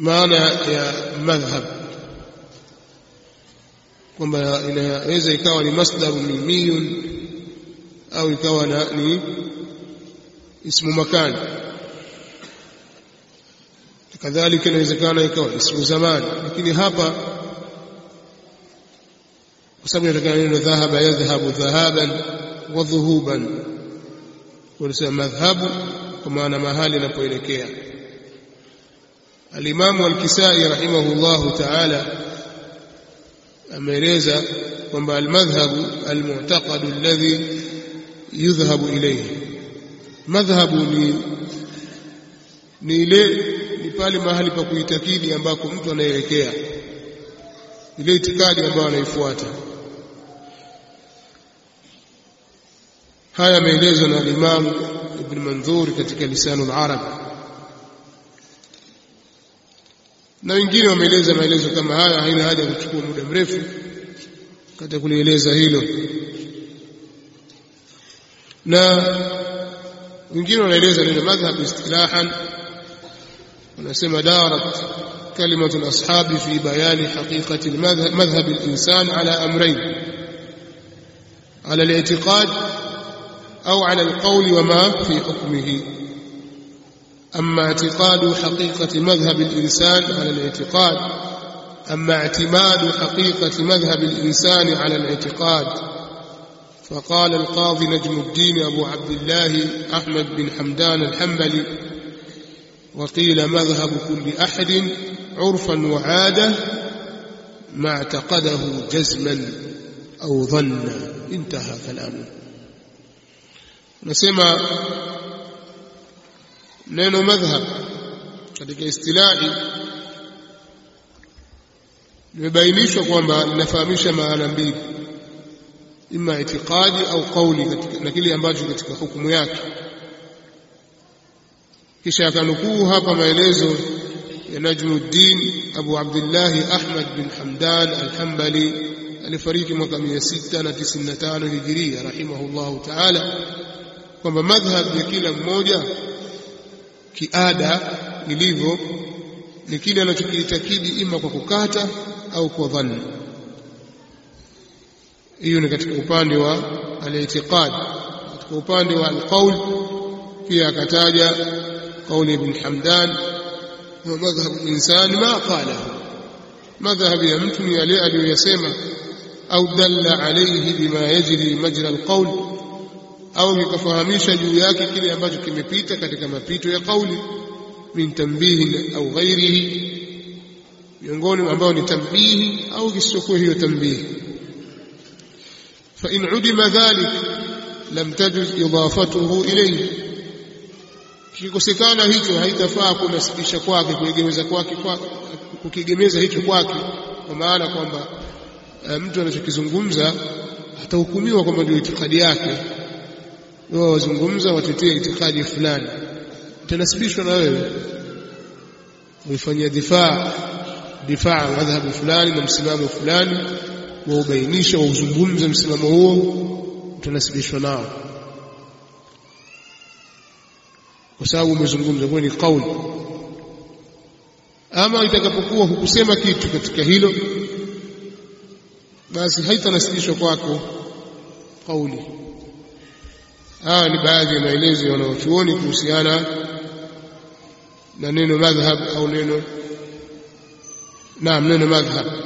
maana ya madhhab. Kwamba inaweza ikawa ni masdaru mimiyun au ikawa na, ni ismu makani kadhalika inawezekana ikawa ismu zamani lakini hapa kwa sababu inatokana neno dhahaba yadhhabu dhahaban wa dhuhuban. Wanasema madhhabu kwa maana mahali inapoelekea alimamu alkisai rahimahullahu taala ameeleza kwamba almadhhabu almu'taqadu alladhi yudhhabu ilayhi. Madhhabu ni ni ile ni pale mahali pa kuitakidi ambako mtu anaelekea. Ile itikadi ambayo anaifuata. Haya yameelezwa na Imam Ibn Manzur katika Lisanul Arab na wengine wameeleza maelezo kama haya, haina haja ya kuchukua muda mrefu. Katika kulieleza hilo, na wengine wanaeleza neno madhhab istilahan, wanasema darat kalimatu lashabi fi bayani haqiqati madhhab linsan ala amrain ala litiqad au ala alqauli wama fi hukmihi. أما اعتقاد حقيقة مذهب الإنسان على الاعتقاد أما اعتماد حقيقة مذهب الإنسان على الاعتقاد. فقال القاضي نجم الدين أبو عبد الله أحمد بن حمدان الحنبلي وقيل مذهب كل أحد عرفا وعادة ما اعتقده جزما أو ظنا. انتهى كلامه. نسمى neno madhhab katika istilahi limebainishwa kwamba linafahamisha maana mbili ima itikadi au kauli na kile ambacho katika hukumu yake. Kisha akanukuu hapa maelezo ya Najmuddin Abu Abdullah Ahmad bin Hamdan al hambali alifariki mwaka 695 Hijiria rahimahullahu ta'ala kwamba madhhab ya kila mmoja kiada ilivyo ni kile anachokiitakidi ima kwa kukata au kwa dhanni. Hiyo ni katika upande wa al-i'tiqad. Katika upande wa al-qawl pia akataja qawli Ibn Hamdan wa madhhab insani ma qala, madhhab ya mtu ni yale aliyoyasema, au dalla alayhi bima yajri majra al-qawl au nikafahamisha juu yake kile ambacho kimepita katika mapito ya kauli min tambihi au ghairihi miongoni ambao ni tambihi au kisichokuwa hiyo tambihi fa in udima dhalik lam tajuz idafatuhu ilayhi. Kikosekana hicho haitafaa kunasibisha kwake kuegemeza kwake kukigemeza hicho kwake kwa maana kwamba mtu anachokizungumza atahukumiwa kwamba ndio itikadi yake wao wazungumza watetee itikadi fulani. Utanasibishwa na wewe. Uifanyia difaa difaa madhhabu fulani na msimamo fulani waubainisha wauzungumze msimamo huo utanasibishwa nao. Kwa sababu umezungumza kwa ni kauli. Ama itakapokuwa hukusema kitu katika hilo basi haitanasibishwa kwako kauli haya ni baadhi ya maelezo ya wanaochuoni kuhusiana na neno madhhab au neno naam neno madhhab